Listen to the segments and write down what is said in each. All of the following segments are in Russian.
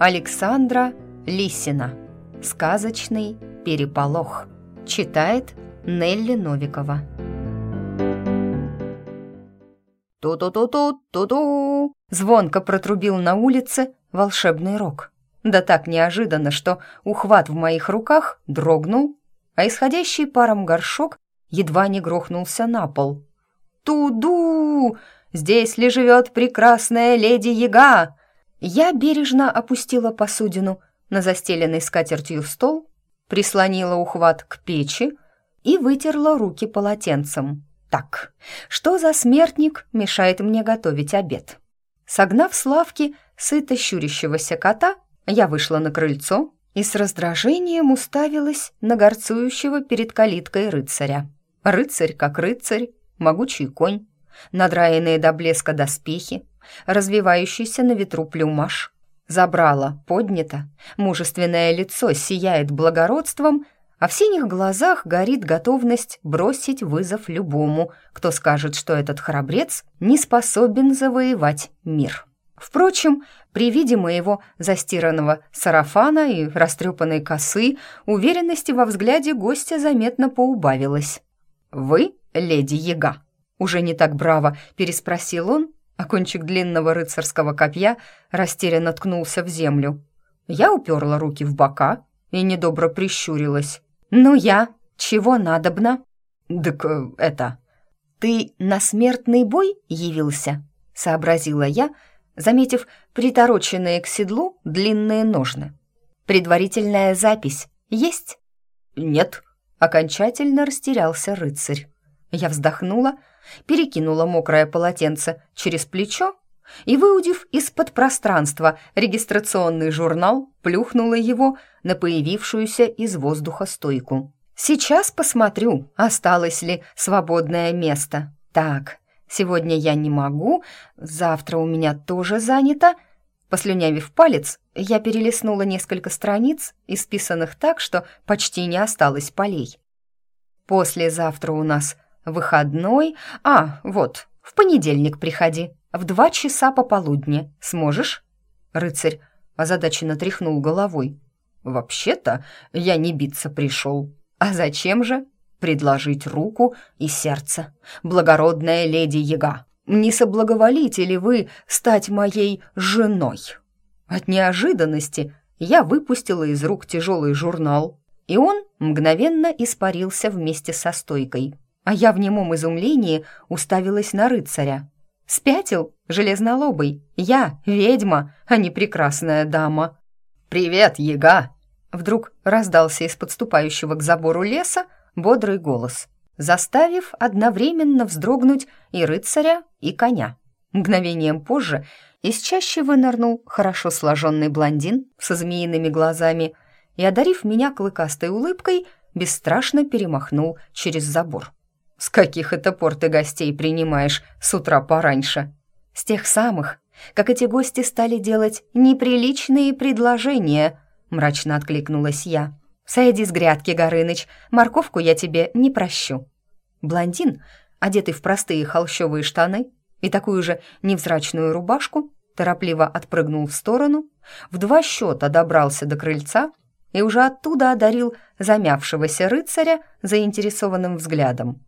Александра Лисина. Сказочный переполох. Читает Нелли Новикова. Ту-ту-ту-ту-ту-ту! Звонко протрубил на улице волшебный рог. Да так неожиданно, что ухват в моих руках дрогнул, а исходящий паром горшок едва не грохнулся на пол. «Туду! Здесь ли живет прекрасная леди Яга?» Я бережно опустила посудину на застеленный скатертью стол, прислонила ухват к печи и вытерла руки полотенцем. «Так, что за смертник мешает мне готовить обед?» Согнав с лавки сыто щурящегося кота, я вышла на крыльцо и с раздражением уставилась на горцующего перед калиткой рыцаря. Рыцарь как рыцарь, могучий конь, надраенные до блеска доспехи, развивающийся на ветру плюмаж. Забрало поднято, мужественное лицо сияет благородством, а в синих глазах горит готовность бросить вызов любому, кто скажет, что этот храбрец не способен завоевать мир. Впрочем, при виде моего застиранного сарафана и растрепанной косы уверенности во взгляде гостя заметно поубавилась. «Вы, леди Яга?» Уже не так браво переспросил он, а кончик длинного рыцарского копья растерянно ткнулся в землю. Я уперла руки в бока и недобро прищурилась. «Ну я? Чего надобно?» «Так э, это...» «Ты на смертный бой явился?» — сообразила я, заметив притороченные к седлу длинные ножны. «Предварительная запись есть?» «Нет», — окончательно растерялся рыцарь. Я вздохнула, перекинула мокрое полотенце через плечо и, выудив из-под пространства регистрационный журнал, плюхнула его на появившуюся из воздуха стойку. «Сейчас посмотрю, осталось ли свободное место. Так, сегодня я не могу, завтра у меня тоже занято». Послюнявив палец, я перелистнула несколько страниц, исписанных так, что почти не осталось полей. «Послезавтра у нас Выходной? А, вот, в понедельник приходи. В два часа пополудни. Сможешь?» Рыцарь озадаченно тряхнул головой. «Вообще-то я не биться пришел. А зачем же? Предложить руку и сердце. Благородная леди Яга, не соблаговолите ли вы стать моей женой?» От неожиданности я выпустила из рук тяжелый журнал, и он мгновенно испарился вместе со стойкой а я в немом изумлении уставилась на рыцаря. «Спятил, железнолобый, я ведьма, а не прекрасная дама». «Привет, яга!» Вдруг раздался из подступающего к забору леса бодрый голос, заставив одновременно вздрогнуть и рыцаря, и коня. Мгновением позже из чаще вынырнул хорошо сложенный блондин со змеиными глазами и, одарив меня клыкастой улыбкой, бесстрашно перемахнул через забор. «С каких это пор ты гостей принимаешь с утра пораньше?» «С тех самых, как эти гости стали делать неприличные предложения», мрачно откликнулась я. «Сойди с грядки, Горыныч, морковку я тебе не прощу». Блондин, одетый в простые холщовые штаны и такую же невзрачную рубашку, торопливо отпрыгнул в сторону, в два счета добрался до крыльца и уже оттуда одарил замявшегося рыцаря заинтересованным взглядом.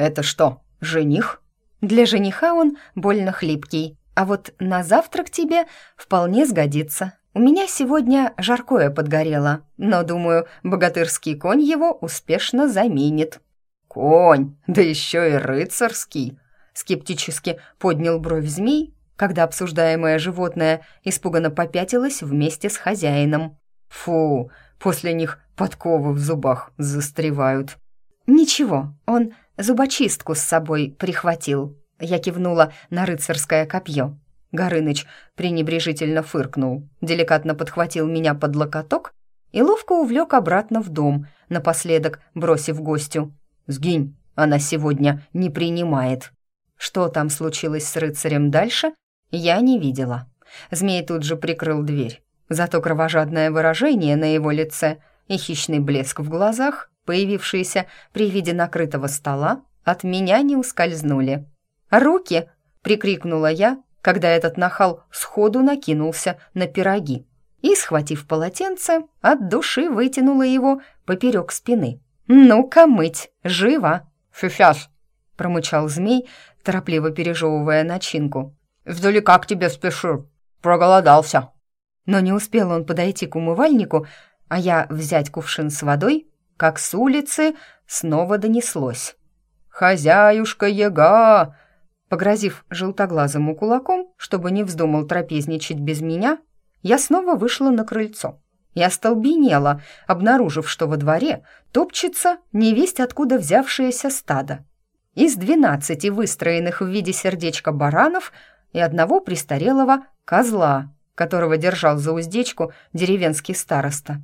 «Это что, жених?» «Для жениха он больно хлипкий, а вот на завтрак тебе вполне сгодится. У меня сегодня жаркое подгорело, но, думаю, богатырский конь его успешно заменит». «Конь, да еще и рыцарский!» Скептически поднял бровь змей, когда обсуждаемое животное испуганно попятилось вместе с хозяином. «Фу, после них подковы в зубах застревают». «Ничего, он зубочистку с собой прихватил». Я кивнула на рыцарское копье. Горыныч пренебрежительно фыркнул, деликатно подхватил меня под локоток и ловко увлек обратно в дом, напоследок бросив гостю. «Сгинь, она сегодня не принимает». Что там случилось с рыцарем дальше, я не видела. Змей тут же прикрыл дверь. Зато кровожадное выражение на его лице и хищный блеск в глазах появившиеся при виде накрытого стола, от меня не ускользнули. «Руки!» — прикрикнула я, когда этот нахал сходу накинулся на пироги. и, схватив полотенце, от души вытянула его поперек спины. «Ну-ка мыть, живо!» «Сейчас!» — промычал змей, торопливо пережевывая начинку. «Издалека к тебе спешу, проголодался!» Но не успел он подойти к умывальнику, а я взять кувшин с водой, как с улицы снова донеслось. «Хозяюшка Яга!» Погрозив желтоглазому кулаком, чтобы не вздумал трапезничать без меня, я снова вышла на крыльцо. Я остолбенела, обнаружив, что во дворе топчется невесть откуда взявшееся стадо. Из двенадцати выстроенных в виде сердечка баранов и одного престарелого козла, которого держал за уздечку деревенский староста.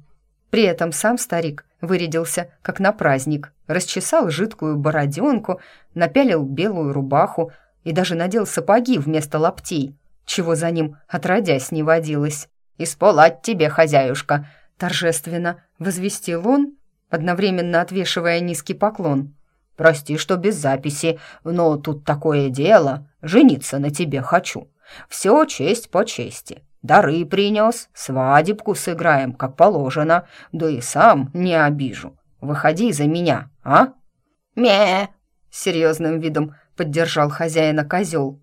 При этом сам старик вырядился, как на праздник, расчесал жидкую бороденку, напялил белую рубаху и даже надел сапоги вместо лаптей, чего за ним отродясь не водилось. «Исполать тебе, хозяюшка!» — торжественно возвестил он, одновременно отвешивая низкий поклон. «Прости, что без записи, но тут такое дело, жениться на тебе хочу. Все честь по чести. Дары принес, свадебку сыграем, как положено, да и сам не обижу. Выходи за меня, а?» «Ме!» — серьезным видом поддержал хозяина козел.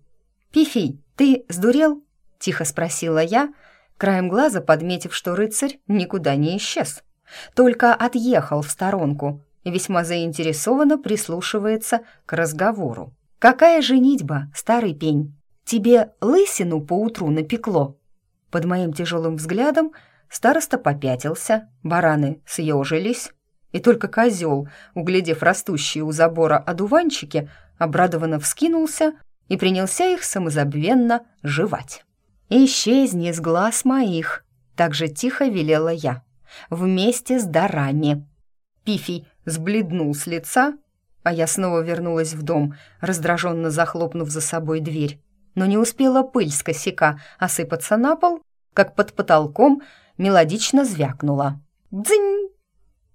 «Пифий, ты сдурел?» — тихо спросила я, краем глаза подметив, что рыцарь никуда не исчез, только отъехал в сторонку и весьма заинтересованно прислушивается к разговору. «Какая женитьба, старый пень? Тебе лысину поутру напекло?» Под моим тяжелым взглядом староста попятился, бараны съежились, и только козел, углядев растущие у забора одуванчики, обрадованно вскинулся и принялся их самозабвенно жевать. «Исчезни с глаз моих», — так же тихо велела я, «вместе с дарами». Пифий сбледнул с лица, а я снова вернулась в дом, раздраженно захлопнув за собой дверь. Но не успела пыль с косяка осыпаться на пол, как под потолком мелодично звякнула. «Дзынь!»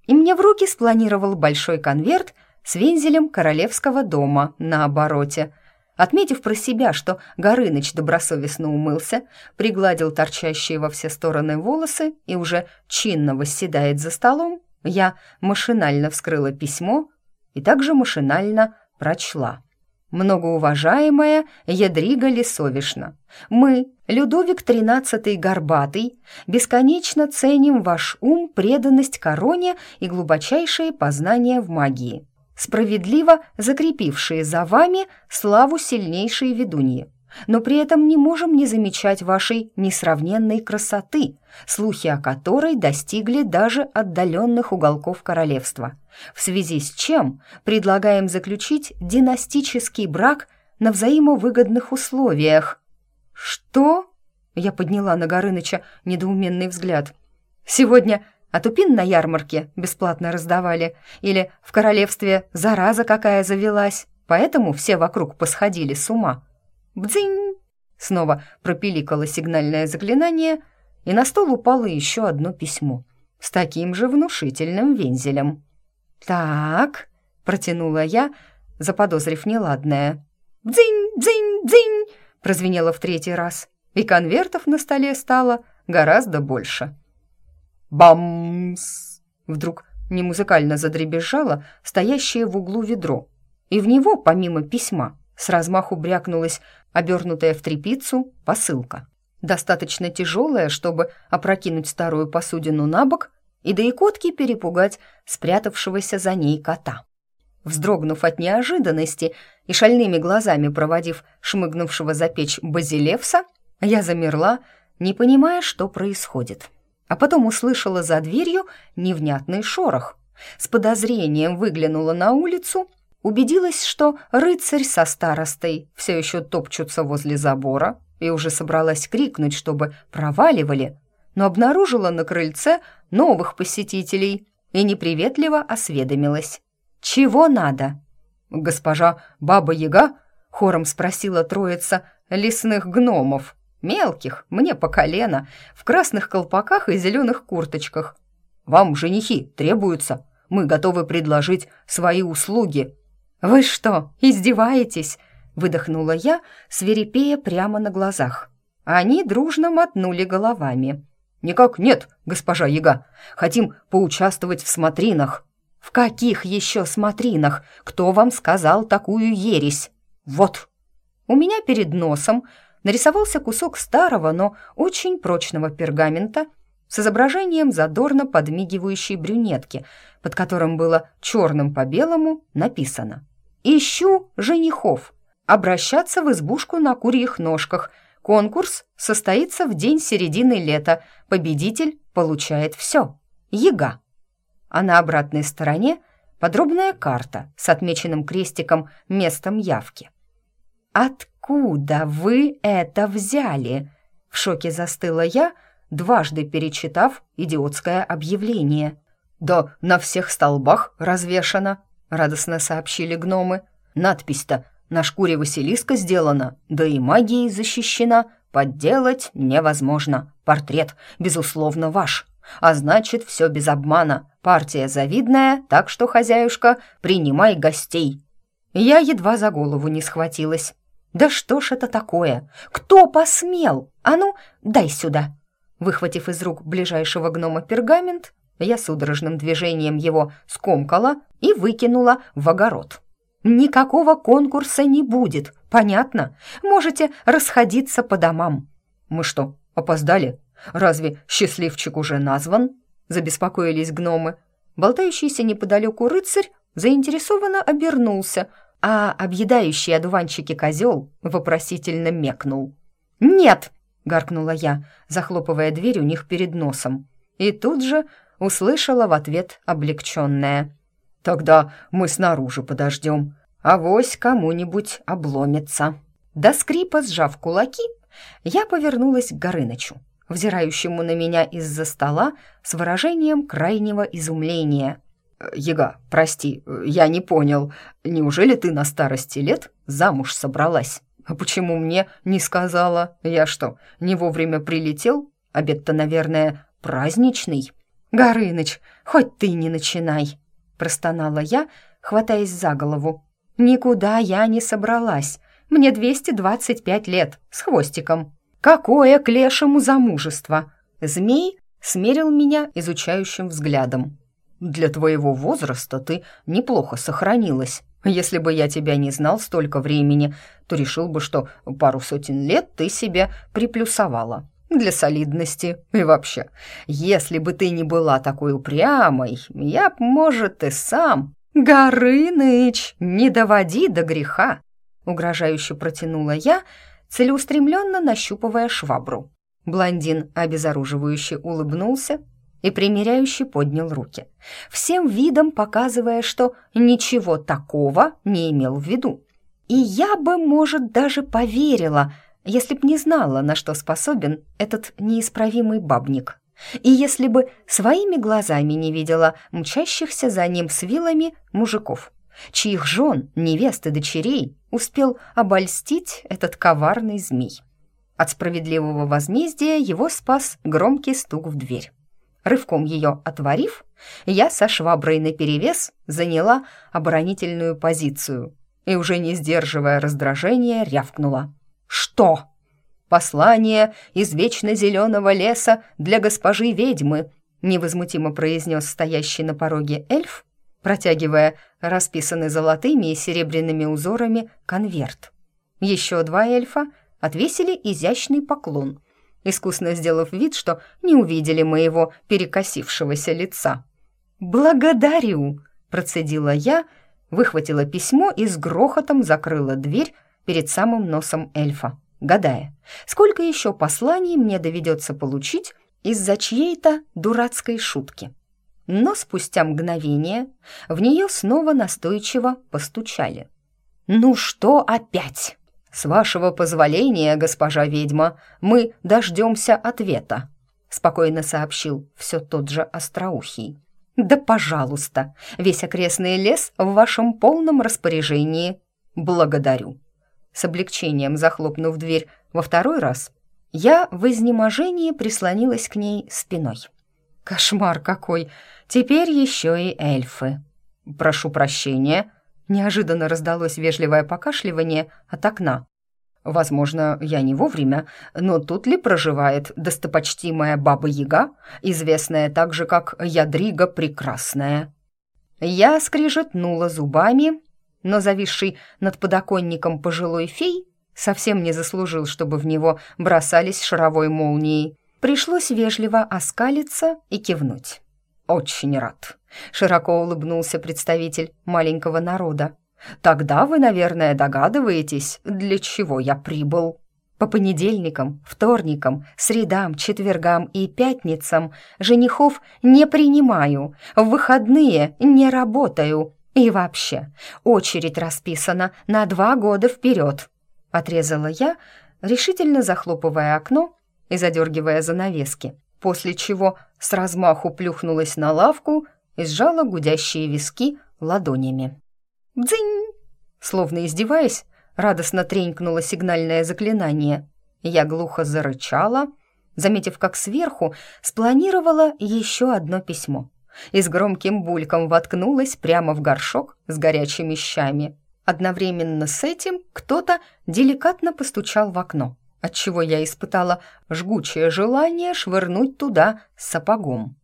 И мне в руки спланировал большой конверт с вензелем королевского дома на обороте. Отметив про себя, что Горыныч добросовестно умылся, пригладил торчащие во все стороны волосы и уже чинно восседает за столом, я машинально вскрыла письмо и также машинально прочла. «Многоуважаемая Ядрига Лисовишна, мы, Людовик XIII Горбатый, бесконечно ценим ваш ум, преданность короне и глубочайшие познания в магии, справедливо закрепившие за вами славу сильнейшей ведуньи но при этом не можем не замечать вашей несравненной красоты, слухи о которой достигли даже отдаленных уголков королевства, в связи с чем предлагаем заключить династический брак на взаимовыгодных условиях. «Что?» — я подняла на Горыныча недоуменный взгляд. «Сегодня атупин на ярмарке бесплатно раздавали, или в королевстве зараза какая завелась, поэтому все вокруг посходили с ума». Бдзинь! Снова пропиликало сигнальное заклинание, и на стол упало еще одно письмо с таким же внушительным вензелем. «Так», — протянула я, заподозрив неладное. «Дзинь, дзинь, дзинь!» — прозвенело в третий раз, и конвертов на столе стало гораздо больше. «Бамс!» — вдруг немузыкально задребезжало стоящее в углу ведро, и в него, помимо письма, с размаху брякнулась обернутая в тряпицу посылка. Достаточно тяжелая, чтобы опрокинуть старую посудину на бок и до икотки перепугать спрятавшегося за ней кота. Вздрогнув от неожиданности и шальными глазами проводив шмыгнувшего за печь базилевса, я замерла, не понимая, что происходит. А потом услышала за дверью невнятный шорох. С подозрением выглянула на улицу убедилась, что рыцарь со старостой все еще топчутся возле забора и уже собралась крикнуть, чтобы проваливали, но обнаружила на крыльце новых посетителей и неприветливо осведомилась. «Чего надо?» «Госпожа Баба-Яга?» — хором спросила троица лесных гномов, мелких, мне по колено, в красных колпаках и зеленых курточках. «Вам женихи требуются. Мы готовы предложить свои услуги». «Вы что, издеваетесь?» — выдохнула я, свирепея прямо на глазах. Они дружно мотнули головами. «Никак нет, госпожа Яга. Хотим поучаствовать в смотринах». «В каких еще смотринах? Кто вам сказал такую ересь?» «Вот». У меня перед носом нарисовался кусок старого, но очень прочного пергамента с изображением задорно подмигивающей брюнетки, под которым было черным по белому написано «Ищу женихов. Обращаться в избушку на курьих ножках. Конкурс состоится в день середины лета. Победитель получает все. Яга». А на обратной стороне подробная карта с отмеченным крестиком местом явки. «Откуда вы это взяли?» В шоке застыла я, дважды перечитав идиотское объявление. «Да на всех столбах развешано», — радостно сообщили гномы. «Надпись-то на шкуре Василиска сделана, да и магией защищена. Подделать невозможно. Портрет, безусловно, ваш. А значит, все без обмана. Партия завидная, так что, хозяюшка, принимай гостей». Я едва за голову не схватилась. «Да что ж это такое? Кто посмел? А ну, дай сюда!» Выхватив из рук ближайшего гнома пергамент, я судорожным движением его скомкала и выкинула в огород. «Никакого конкурса не будет, понятно? Можете расходиться по домам». «Мы что, опоздали? Разве счастливчик уже назван?» Забеспокоились гномы. Болтающийся неподалеку рыцарь заинтересованно обернулся, а объедающий одуванчики козел вопросительно мекнул. «Нет!» — гаркнула я, захлопывая дверь у них перед носом. И тут же услышала в ответ облегченное. «Тогда мы снаружи подождем. Авось кому-нибудь обломится». До скрипа, сжав кулаки, я повернулась к Горынычу, взирающему на меня из-за стола с выражением крайнего изумления — «Яга, прости, я не понял. Неужели ты на старости лет замуж собралась? А почему мне не сказала? Я что, не вовремя прилетел? Обед-то, наверное, праздничный?» «Горыныч, хоть ты не начинай!» простонала я, хватаясь за голову. «Никуда я не собралась. Мне 225 лет, с хвостиком. Какое к лешему замужество!» Змей смерил меня изучающим взглядом. Для твоего возраста ты неплохо сохранилась. Если бы я тебя не знал столько времени, то решил бы, что пару сотен лет ты себе приплюсовала. Для солидности. И вообще, если бы ты не была такой упрямой, я б, может, и сам... «Горыныч, не доводи до греха!» Угрожающе протянула я, целеустремленно нащупывая швабру. Блондин обезоруживающе улыбнулся и примиряющий поднял руки, всем видом показывая, что ничего такого не имел в виду. И я бы, может, даже поверила, если б не знала, на что способен этот неисправимый бабник. И если бы своими глазами не видела мчащихся за ним с вилами мужиков, чьих жен, невест и дочерей успел обольстить этот коварный змей. От справедливого возмездия его спас громкий стук в дверь. Рывком ее отворив, я со шваброй наперевес заняла оборонительную позицию и, уже не сдерживая раздражения, рявкнула. «Что?» «Послание из вечно зеленого леса для госпожи ведьмы», невозмутимо произнес стоящий на пороге эльф, протягивая расписанный золотыми и серебряными узорами конверт. Еще два эльфа отвесили изящный поклон — искусно сделав вид, что не увидели моего перекосившегося лица. «Благодарю!» — процедила я, выхватила письмо и с грохотом закрыла дверь перед самым носом эльфа, гадая, сколько еще посланий мне доведется получить из-за чьей-то дурацкой шутки. Но спустя мгновение в нее снова настойчиво постучали. «Ну что опять?» «С вашего позволения, госпожа ведьма, мы дождемся ответа», спокойно сообщил все тот же Остроухий. «Да, пожалуйста, весь окрестный лес в вашем полном распоряжении. Благодарю». С облегчением захлопнув дверь во второй раз, я в изнеможении прислонилась к ней спиной. «Кошмар какой! Теперь еще и эльфы!» «Прошу прощения», Неожиданно раздалось вежливое покашливание от окна. Возможно, я не вовремя, но тут ли проживает достопочтимая Баба-Яга, известная также как Ядрига Прекрасная?» Я скрижетнула зубами, но зависший над подоконником пожилой фей совсем не заслужил, чтобы в него бросались шаровой молнией. Пришлось вежливо оскалиться и кивнуть. «Очень рад», — широко улыбнулся представитель маленького народа. «Тогда вы, наверное, догадываетесь, для чего я прибыл». По понедельникам, вторникам, средам, четвергам и пятницам женихов не принимаю, в выходные не работаю. И вообще, очередь расписана на два года вперед. Отрезала я, решительно захлопывая окно и задергивая занавески, после чего с размаху плюхнулась на лавку и сжала гудящие виски ладонями. «Дзынь!» Словно издеваясь, радостно тренькнуло сигнальное заклинание. Я глухо зарычала, заметив, как сверху спланировала еще одно письмо и с громким бульком воткнулась прямо в горшок с горячими щами. Одновременно с этим кто-то деликатно постучал в окно, отчего я испытала жгучее желание швырнуть туда сапогом.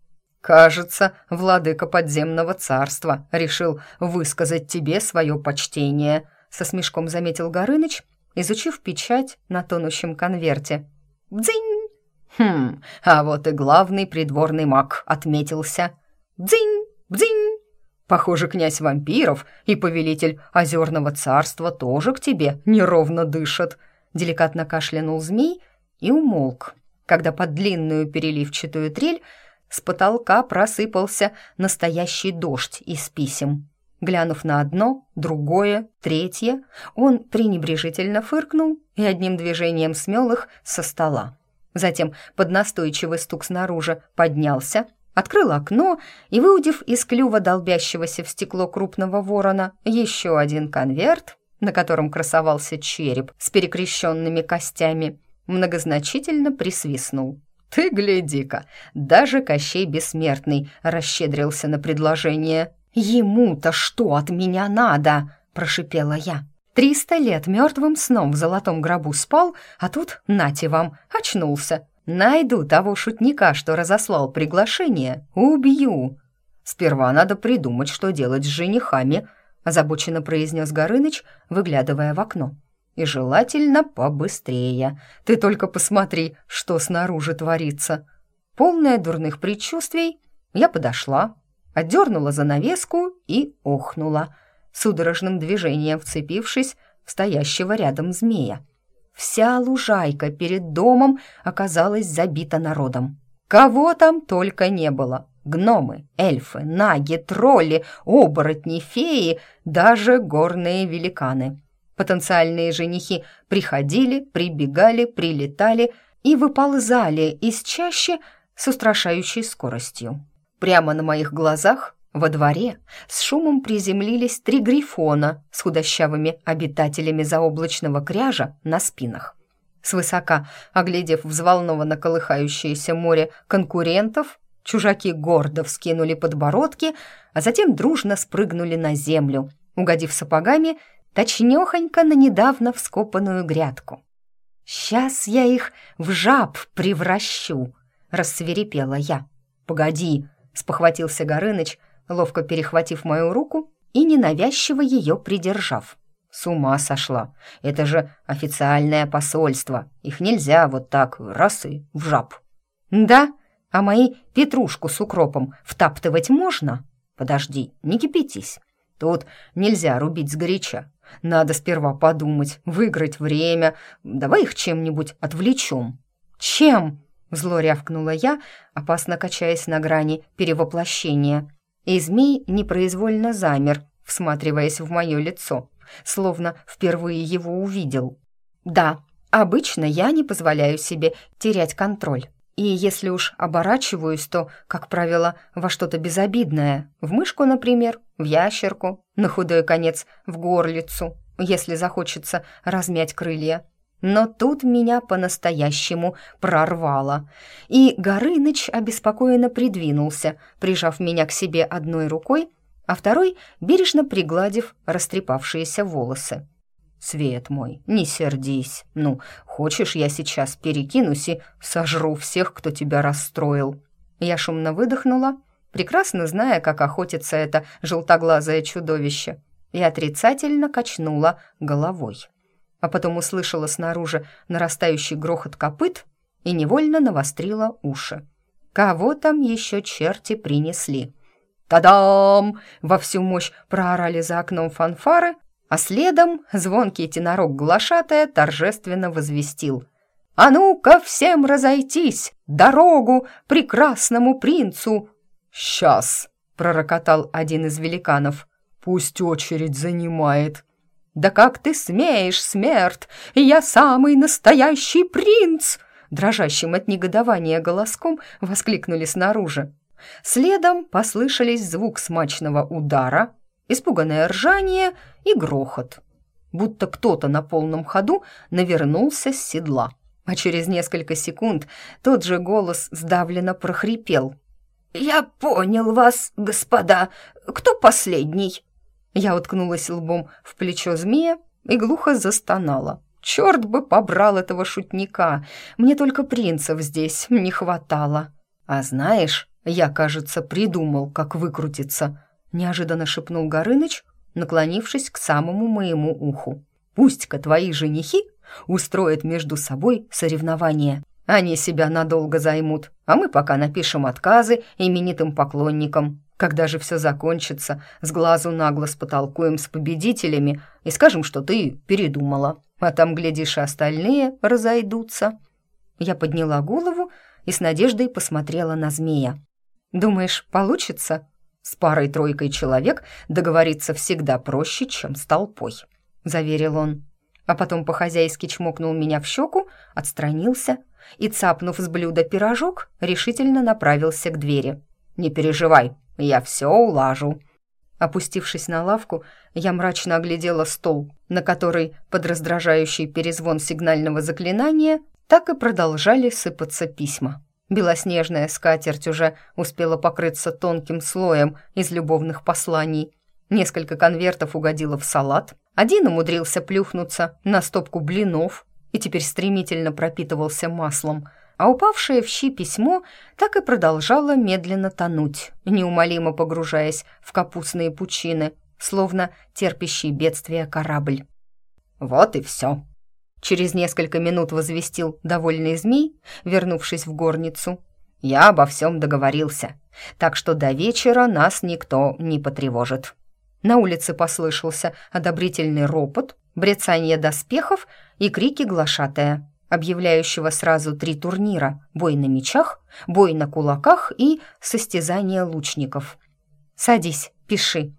«Кажется, владыка подземного царства решил высказать тебе свое почтение», со смешком заметил Горыныч, изучив печать на тонущем конверте. «Дзынь!» «Хм, а вот и главный придворный маг отметился. Дзынь! Дзынь!» Похоже, князь вампиров и повелитель озерного царства тоже к тебе неровно дышат. Деликатно кашлянул змей и умолк, когда под длинную переливчатую трель с потолка просыпался настоящий дождь из писем. Глянув на одно, другое, третье, он пренебрежительно фыркнул и одним движением смел их со стола. Затем под настойчивый стук снаружи поднялся, открыл окно и, выудив из клюва долбящегося в стекло крупного ворона еще один конверт, на котором красовался череп с перекрещенными костями, многозначительно присвистнул. «Ты гляди-ка, даже Кощей Бессмертный расщедрился на предложение». «Ему-то что от меня надо?» – прошипела я. «Триста лет мертвым сном в золотом гробу спал, а тут, нате вам, очнулся. Найду того шутника, что разослал приглашение, убью. Сперва надо придумать, что делать с женихами, озабоченно произнес Горыныч, выглядывая в окно. И желательно побыстрее. Ты только посмотри, что снаружи творится. Полная дурных предчувствий, я подошла, отдернула занавеску и охнула, судорожным движением вцепившись в стоящего рядом змея. Вся лужайка перед домом оказалась забита народом. Кого там только не было. Гномы, эльфы, наги, тролли, оборотни, феи, даже горные великаны. Потенциальные женихи приходили, прибегали, прилетали и выползали из чащи с устрашающей скоростью. Прямо на моих глазах во дворе с шумом приземлились три грифона с худощавыми обитателями заоблачного кряжа на спинах. Свысока, оглядев взволнованно колыхающееся море конкурентов, чужаки гордо вскинули подбородки, а затем дружно спрыгнули на землю, угодив сапогами точнёхонько на недавно вскопанную грядку. «Сейчас я их в жаб превращу!» — рассверепела я. «Погоди!» — спохватился Горыныч, ловко перехватив мою руку и ненавязчиво ее придержав. С ума сошла. Это же официальное посольство. Их нельзя вот так раз и в жаб. Да, а мои петрушку с укропом втаптывать можно? Подожди, не кипятись. Тут нельзя рубить сгоряча. Надо сперва подумать, выиграть время. Давай их чем-нибудь отвлечем. Чем? Зло рявкнула я, опасно качаясь на грани перевоплощения и змей непроизвольно замер, всматриваясь в мое лицо, словно впервые его увидел. «Да, обычно я не позволяю себе терять контроль. И если уж оборачиваюсь, то, как правило, во что-то безобидное. В мышку, например, в ящерку, на худой конец в горлицу, если захочется размять крылья. Но тут меня по-настоящему прорвало, и Горыныч обеспокоенно придвинулся, прижав меня к себе одной рукой, а второй бережно пригладив растрепавшиеся волосы. Свет мой, не сердись. Ну, хочешь, я сейчас перекинусь и сожру всех, кто тебя расстроил?» Я шумно выдохнула, прекрасно зная, как охотится это желтоглазое чудовище, и отрицательно качнула головой. А потом услышала снаружи нарастающий грохот копыт и невольно навострила уши. Кого там еще черти принесли? «Та-дам!» — во всю мощь проорали за окном фанфары, а следом звонкий тенорок глашатая торжественно возвестил. «А ну-ка всем разойтись! Дорогу прекрасному принцу!» «Сейчас!» — пророкотал один из великанов. «Пусть очередь занимает!» «Да как ты смеешь, смерть! Я самый настоящий принц!» Дрожащим от негодования голоском воскликнули снаружи. Следом послышались звук смачного удара, испуганное ржание и грохот. Будто кто-то на полном ходу навернулся с седла. А через несколько секунд тот же голос сдавленно прохрипел. «Я понял вас, господа. Кто последний?» Я уткнулась лбом в плечо змея и глухо застонала. «Черт бы побрал этого шутника! Мне только принцев здесь не хватало. А знаешь, я, кажется, придумал, как выкрутиться», — неожиданно шепнул Горыныч, наклонившись к самому моему уху. «Пусть-ка твои женихи устроят между собой соревнования. Они себя надолго займут, а мы пока напишем отказы именитым поклонникам. Когда же все закончится, с глазу на глаз потолкуем с победителями и скажем, что ты передумала, а там, глядишь, и остальные разойдутся». Я подняла голову и с надеждой посмотрела на змея. «Думаешь, получится?» «С парой-тройкой человек договориться всегда проще, чем с толпой», — заверил он. А потом по-хозяйски чмокнул меня в щеку, отстранился и, цапнув с блюда пирожок, решительно направился к двери. «Не переживай, я все улажу». Опустившись на лавку, я мрачно оглядела стол, на который под раздражающий перезвон сигнального заклинания так и продолжали сыпаться письма. Белоснежная скатерть уже успела покрыться тонким слоем из любовных посланий. Несколько конвертов угодило в салат, один умудрился плюхнуться на стопку блинов и теперь стремительно пропитывался маслом, а упавшее в щи письмо так и продолжало медленно тонуть, неумолимо погружаясь в капустные пучины, словно терпящий бедствие корабль. «Вот и все», Через несколько минут возвестил довольный змей, вернувшись в горницу. «Я обо всем договорился, так что до вечера нас никто не потревожит». На улице послышался одобрительный ропот, брецание доспехов и крики глашатая, объявляющего сразу три турнира – бой на мечах, бой на кулаках и состязание лучников. «Садись, пиши».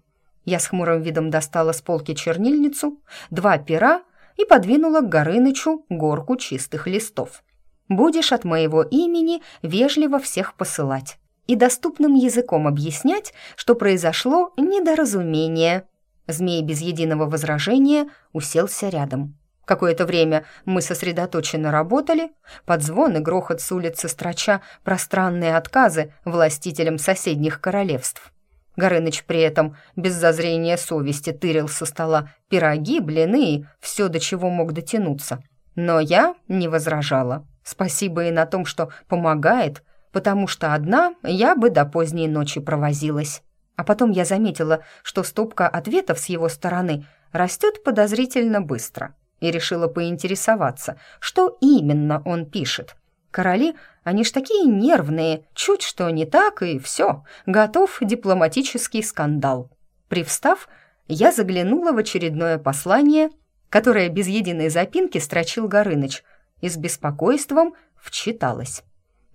Я с хмурым видом достала с полки чернильницу, два пера и подвинула к Горынычу горку чистых листов. «Будешь от моего имени вежливо всех посылать и доступным языком объяснять, что произошло недоразумение». Змей без единого возражения уселся рядом. Какое-то время мы сосредоточенно работали, под звон и грохот с улицы строча пространные отказы властителям соседних королевств. Горыныч при этом без зазрения совести тырил со стола пироги, блины и все, до чего мог дотянуться. Но я не возражала. Спасибо и на том, что помогает, потому что одна я бы до поздней ночи провозилась. А потом я заметила, что стопка ответов с его стороны растет подозрительно быстро, и решила поинтересоваться, что именно он пишет. Короли они ж такие нервные, чуть что не так, и все, готов дипломатический скандал. Привстав, я заглянула в очередное послание, которое без единой запинки строчил Горыныч, и с беспокойством вчиталась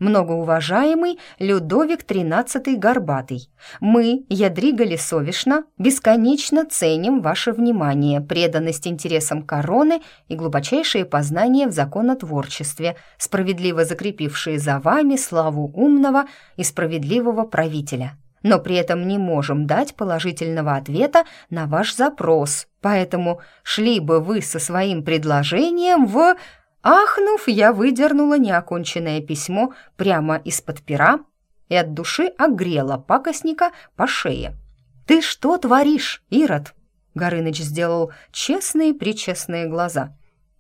многоуважаемый Людовик XIII Горбатый, мы, Ядрига Лисовишна, бесконечно ценим ваше внимание, преданность интересам короны и глубочайшие познания в законотворчестве, справедливо закрепившие за вами славу умного и справедливого правителя. Но при этом не можем дать положительного ответа на ваш запрос, поэтому шли бы вы со своим предложением в Ахнув, я выдернула неоконченное письмо прямо из-под пера и от души огрела пакостника по шее. «Ты что творишь, Ирод?» Горыныч сделал честные-причестные глаза.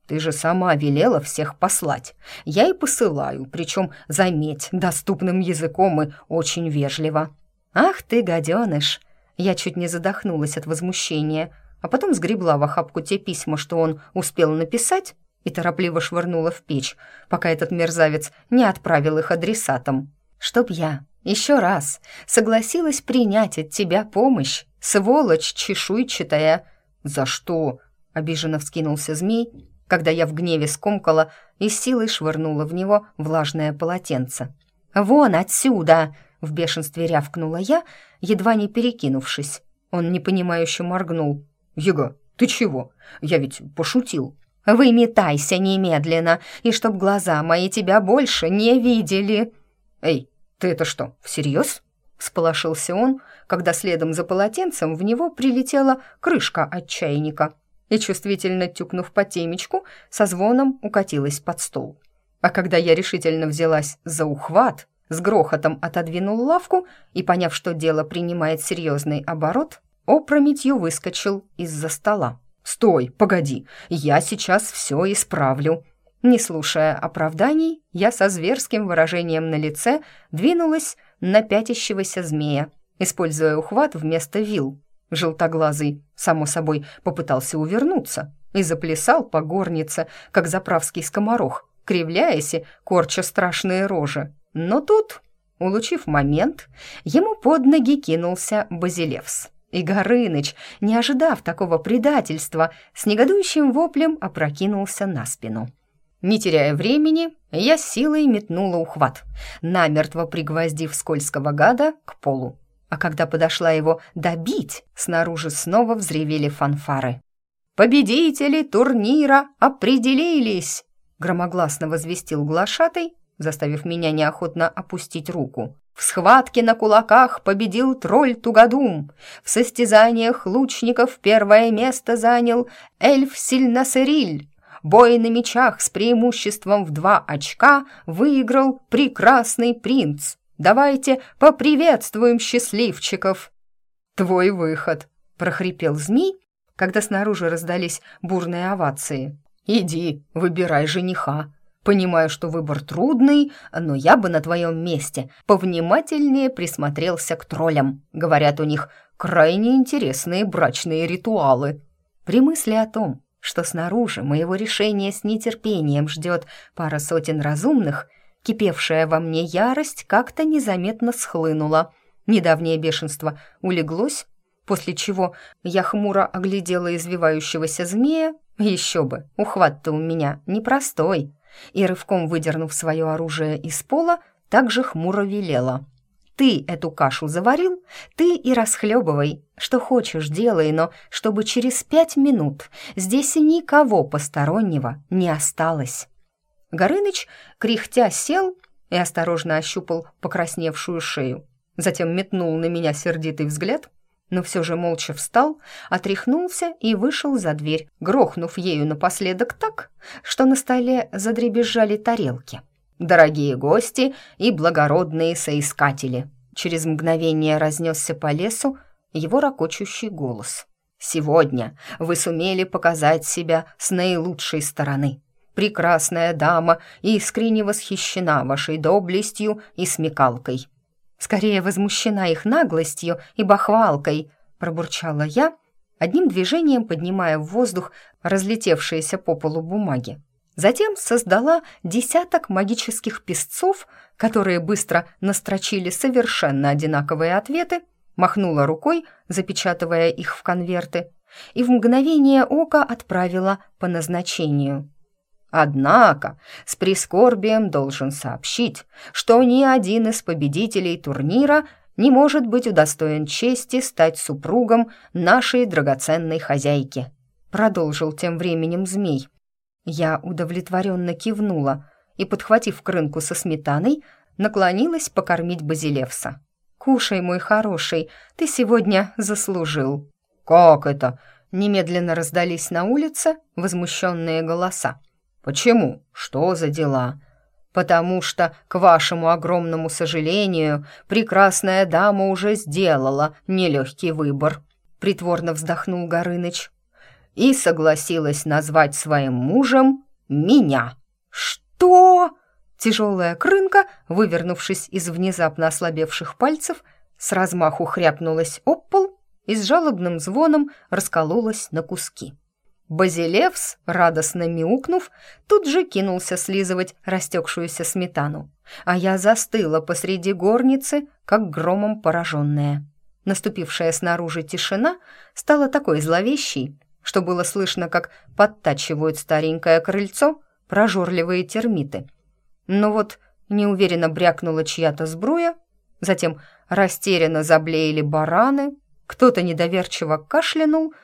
«Ты же сама велела всех послать. Я и посылаю, причем, заметь, доступным языком и очень вежливо». «Ах ты, гаденыш!» Я чуть не задохнулась от возмущения, а потом сгребла в охапку те письма, что он успел написать, и торопливо швырнула в печь, пока этот мерзавец не отправил их адресатам. «Чтоб я еще раз согласилась принять от тебя помощь, сволочь чешуйчатая!» «За что?» — обиженно вскинулся змей, когда я в гневе скомкала и силой швырнула в него влажное полотенце. «Вон отсюда!» — в бешенстве рявкнула я, едва не перекинувшись. Он непонимающе моргнул. «Яга, ты чего? Я ведь пошутил». «Выметайся немедленно, и чтоб глаза мои тебя больше не видели!» «Эй, ты это что, всерьез?» — сполошился он, когда следом за полотенцем в него прилетела крышка от чайника и, чувствительно тюкнув по темечку, со звоном укатилась под стол. А когда я решительно взялась за ухват, с грохотом отодвинул лавку и, поняв, что дело принимает серьезный оборот, опрометью выскочил из-за стола. «Стой, погоди, я сейчас все исправлю». Не слушая оправданий, я со зверским выражением на лице двинулась на пятящегося змея, используя ухват вместо вил. Желтоглазый, само собой, попытался увернуться и заплясал по горнице, как заправский скоморох, кривляясь и корча страшные рожи. Но тут, улучив момент, ему под ноги кинулся Базилевс. И Горыныч, не ожидав такого предательства, с негодующим воплем опрокинулся на спину. Не теряя времени, я силой метнула ухват, намертво пригвоздив скользкого гада к полу. А когда подошла его добить, снаружи снова взревели фанфары. «Победители турнира определились!» громогласно возвестил глашатый, заставив меня неохотно опустить руку. В схватке на кулаках победил тролль Тугадум. В состязаниях лучников первое место занял эльф Сильнасериль. Бой на мечах с преимуществом в два очка выиграл прекрасный принц. Давайте поприветствуем счастливчиков. «Твой выход», — прохрипел змей, когда снаружи раздались бурные овации. «Иди, выбирай жениха», Понимаю, что выбор трудный, но я бы на твоем месте повнимательнее присмотрелся к троллям. Говорят, у них крайне интересные брачные ритуалы. При мысли о том, что снаружи моего решения с нетерпением ждет пара сотен разумных, кипевшая во мне ярость как-то незаметно схлынула. Недавнее бешенство улеглось, после чего я хмуро оглядела извивающегося змея. Еще бы, ухват-то у меня непростой и, рывком выдернув свое оружие из пола, также хмуро велела. «Ты эту кашу заварил, ты и расхлебывай. Что хочешь, делай, но чтобы через пять минут здесь никого постороннего не осталось». Горыныч, кряхтя, сел и осторожно ощупал покрасневшую шею. Затем метнул на меня сердитый взгляд — но все же молча встал, отряхнулся и вышел за дверь, грохнув ею напоследок так, что на столе задребезжали тарелки. «Дорогие гости и благородные соискатели!» Через мгновение разнесся по лесу его ракочущий голос. «Сегодня вы сумели показать себя с наилучшей стороны. Прекрасная дама искренне восхищена вашей доблестью и смекалкой скорее возмущена их наглостью и бахвалкой, пробурчала я, одним движением поднимая в воздух разлетевшиеся по полу бумаги. Затем создала десяток магических песцов, которые быстро настрочили совершенно одинаковые ответы, махнула рукой, запечатывая их в конверты, и в мгновение ока отправила по назначению. Однако с прискорбием должен сообщить, что ни один из победителей турнира не может быть удостоен чести стать супругом нашей драгоценной хозяйки», продолжил тем временем змей. Я удовлетворенно кивнула и, подхватив крынку со сметаной, наклонилась покормить Базилевса. «Кушай, мой хороший, ты сегодня заслужил». «Как это?» Немедленно раздались на улице возмущенные голоса. «Почему? Что за дела?» «Потому что, к вашему огромному сожалению, прекрасная дама уже сделала нелегкий выбор. притворно вздохнул Горыныч. «И согласилась назвать своим мужем меня». «Что?» Тяжелая крынка, вывернувшись из внезапно ослабевших пальцев, с размаху хряпнулась об пол и с жалобным звоном раскололась на куски. Базилевс, радостно мяукнув, тут же кинулся слизывать растекшуюся сметану, а я застыла посреди горницы, как громом пораженная. Наступившая снаружи тишина стала такой зловещей, что было слышно, как подтачивают старенькое крыльцо прожорливые термиты — но вот неуверенно брякнула чья-то сбруя, затем растерянно заблеяли бараны, кто-то недоверчиво кашлянул,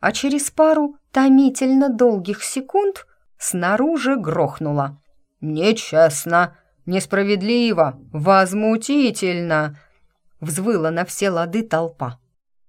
а через пару томительно долгих секунд снаружи грохнуло. «Нечестно! Несправедливо! Возмутительно!» Взвыла на все лады толпа.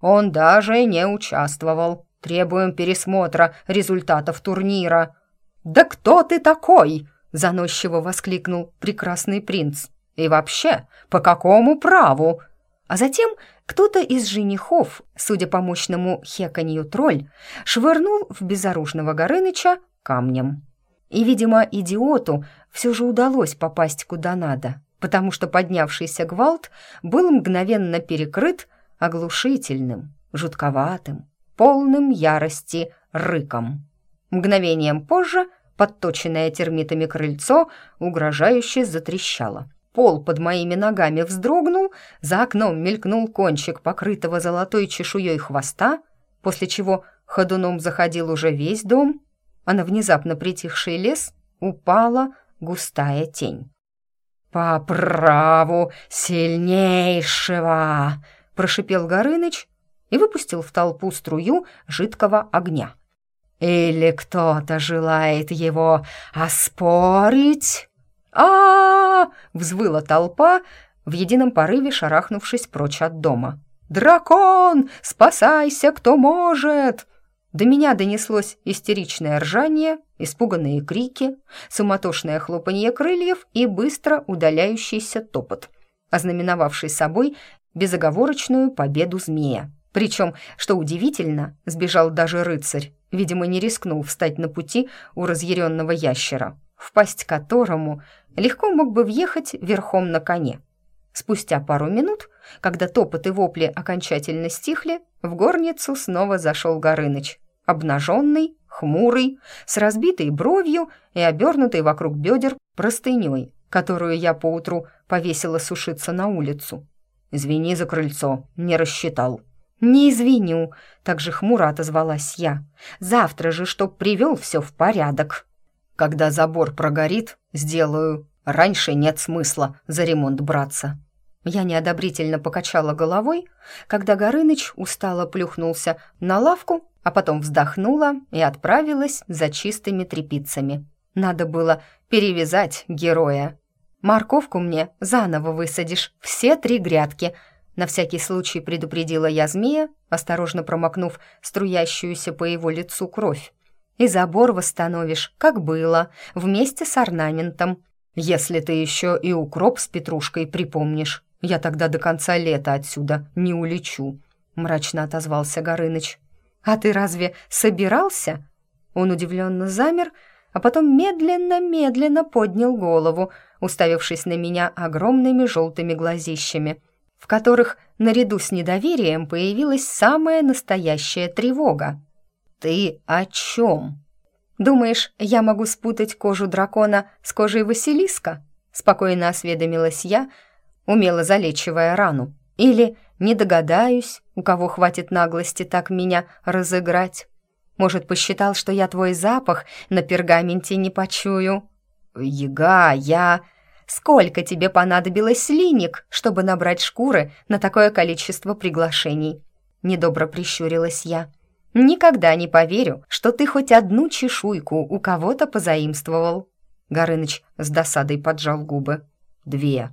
«Он даже не участвовал. Требуем пересмотра результатов турнира». «Да кто ты такой?» заносчиво воскликнул прекрасный принц. «И вообще, по какому праву?» А затем кто-то из женихов, судя по мощному хеканью тролль, швырнул в безоружного Горыныча камнем. И, видимо, идиоту все же удалось попасть куда надо, потому что поднявшийся гвалт был мгновенно перекрыт оглушительным, жутковатым, полным ярости рыком. Мгновением позже — Подточенное термитами крыльцо угрожающе затрещало. Пол под моими ногами вздрогнул, за окном мелькнул кончик покрытого золотой чешуей хвоста, после чего ходуном заходил уже весь дом, а на внезапно притихший лес упала густая тень. «По праву сильнейшего!» — прошипел Горыныч и выпустил в толпу струю жидкого огня. Или кто-то желает его оспорить? А, -а, -а, взвыла толпа, в едином порыве шарахнувшись прочь от дома. «Дракон! Спасайся, кто может!» До меня донеслось истеричное ржание, испуганные крики, суматошное хлопанье крыльев и быстро удаляющийся топот, ознаменовавший собой безоговорочную победу змея. Причем, что удивительно, сбежал даже рыцарь, видимо, не рискнул встать на пути у разъяренного ящера, в пасть которому легко мог бы въехать верхом на коне. Спустя пару минут, когда топот и вопли окончательно стихли, в горницу снова зашел Горыныч, обнаженный, хмурый, с разбитой бровью и обернутой вокруг бедер простыней, которую я поутру повесила сушиться на улицу. «Извини за крыльцо, не рассчитал», «Не извиню», — так же хмуро отозвалась я. «Завтра же, чтоб привел все в порядок». «Когда забор прогорит, сделаю. Раньше нет смысла за ремонт браться». Я неодобрительно покачала головой, когда Горыныч устало плюхнулся на лавку, а потом вздохнула и отправилась за чистыми тряпицами. Надо было перевязать героя. «Морковку мне заново высадишь, все три грядки», на всякий случай предупредила я змея, осторожно промокнув струящуюся по его лицу кровь. «И забор восстановишь, как было, вместе с орнаментом. Если ты еще и укроп с петрушкой припомнишь, я тогда до конца лета отсюда не улечу», — мрачно отозвался Горыныч. «А ты разве собирался?» Он удивленно замер, а потом медленно-медленно поднял голову, уставившись на меня огромными желтыми глазищами — в которых наряду с недоверием появилась самая настоящая тревога. «Ты о чем?» «Думаешь, я могу спутать кожу дракона с кожей Василиска?» Спокойно осведомилась я, умело залечивая рану. «Или не догадаюсь, у кого хватит наглости так меня разыграть? Может, посчитал, что я твой запах на пергаменте не почую?» «Яга, я...» Сколько тебе понадобилось линик, чтобы набрать шкуры на такое количество приглашений?» Недобро прищурилась я. «Никогда не поверю, что ты хоть одну чешуйку у кого-то позаимствовал». Горыныч с досадой поджал губы. «Две».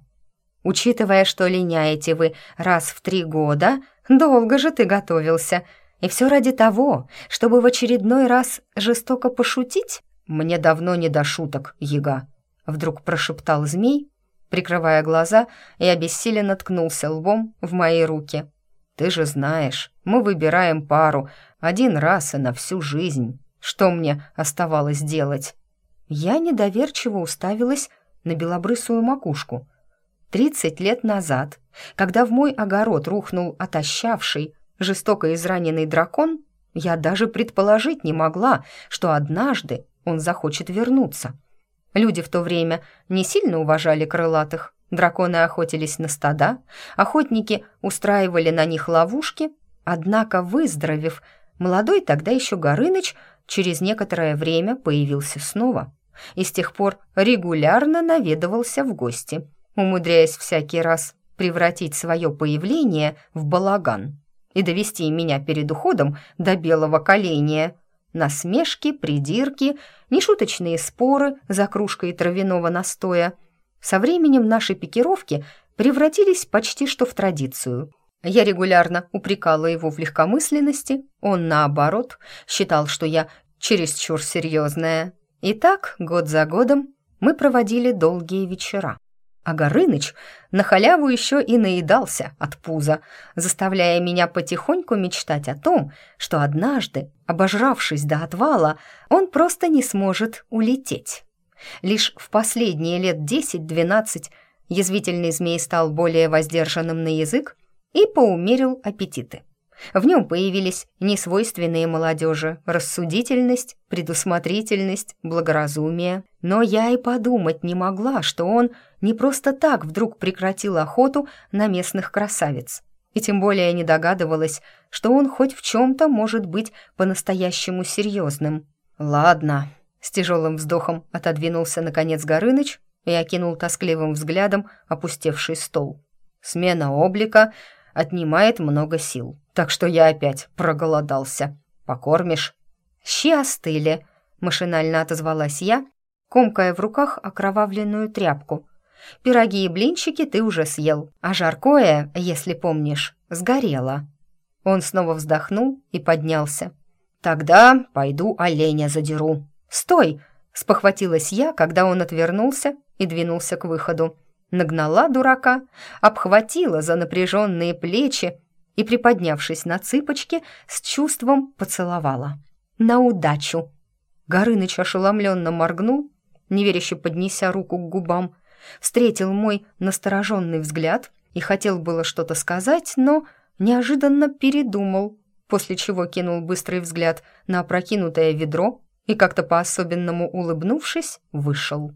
«Учитывая, что линяете вы раз в три года, долго же ты готовился. И все ради того, чтобы в очередной раз жестоко пошутить?» «Мне давно не до шуток, яга», Вдруг прошептал змей, прикрывая глаза и обессиленно ткнулся лбом в мои руки. Ты же знаешь, мы выбираем пару один раз и на всю жизнь. Что мне оставалось делать?» Я недоверчиво уставилась на белобрысую макушку. Тридцать лет назад, когда в мой огород рухнул отощавший, жестоко израненный дракон, я даже предположить не могла, что однажды он захочет вернуться. Люди в то время не сильно уважали крылатых. Драконы охотились на стада, охотники устраивали на них ловушки. Однако, выздоровев, молодой тогда еще Горыныч через некоторое время появился снова и с тех пор регулярно наведывался в гости, умудряясь всякий раз превратить свое появление в балаган и довести меня перед уходом до белого коления. Насмешки, придирки, нешуточные споры за кружкой травяного настоя. Со временем наши пикировки превратились почти что в традицию. Я регулярно упрекала его в легкомысленности, он, наоборот, считал, что я чересчур серьезная. И так, год за годом, мы проводили долгие вечера а Горыныч на халяву еще и наедался от пуза, заставляя меня потихоньку мечтать о том, что однажды, обожравшись до отвала, он просто не сможет улететь. Лишь в последние лет десять-двенадцать язвительный змей стал более воздержанным на язык и поумерил аппетиты. В нем появились несвойственные молодежи рассудительность, предусмотрительность, благоразумие. Но я и подумать не могла, что он не просто так вдруг прекратил охоту на местных красавиц. И тем более не догадывалась, что он хоть в чем-то может быть по-настоящему серьезным. «Ладно», — с тяжелым вздохом отодвинулся наконец Горыныч и окинул тоскливым взглядом опустевший стол. «Смена облика отнимает много сил, так что я опять проголодался. Покормишь?» «Щи остыли», — машинально отозвалась я, комкая в руках окровавленную тряпку. «Пироги и блинчики ты уже съел, а жаркое, если помнишь, сгорело». Он снова вздохнул и поднялся. «Тогда пойду оленя задеру». «Стой!» — спохватилась я, когда он отвернулся и двинулся к выходу. Нагнала дурака, обхватила за напряженные плечи и, приподнявшись на цыпочки, с чувством поцеловала. «На удачу!» Горыныч ошеломленно моргнул, неверяще поднеся руку к губам, встретил мой настороженный взгляд и хотел было что-то сказать, но неожиданно передумал, после чего кинул быстрый взгляд на опрокинутое ведро и, как-то по-особенному улыбнувшись, вышел.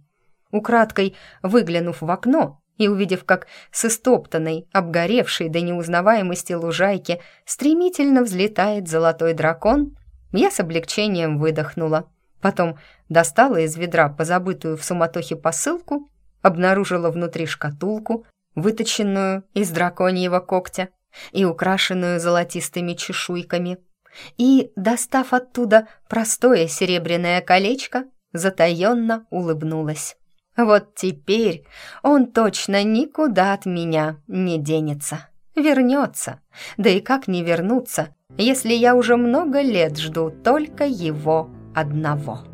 Украдкой выглянув в окно и увидев, как с истоптанной, обгоревшей до неузнаваемости лужайки стремительно взлетает золотой дракон, я с облегчением выдохнула. Потом достала из ведра позабытую в суматохе посылку, обнаружила внутри шкатулку, выточенную из драконьего когтя и украшенную золотистыми чешуйками. И, достав оттуда простое серебряное колечко, затаенно улыбнулась. Вот теперь он точно никуда от меня не денется. Вернется. Да и как не вернуться, если я уже много лет жду только его одного».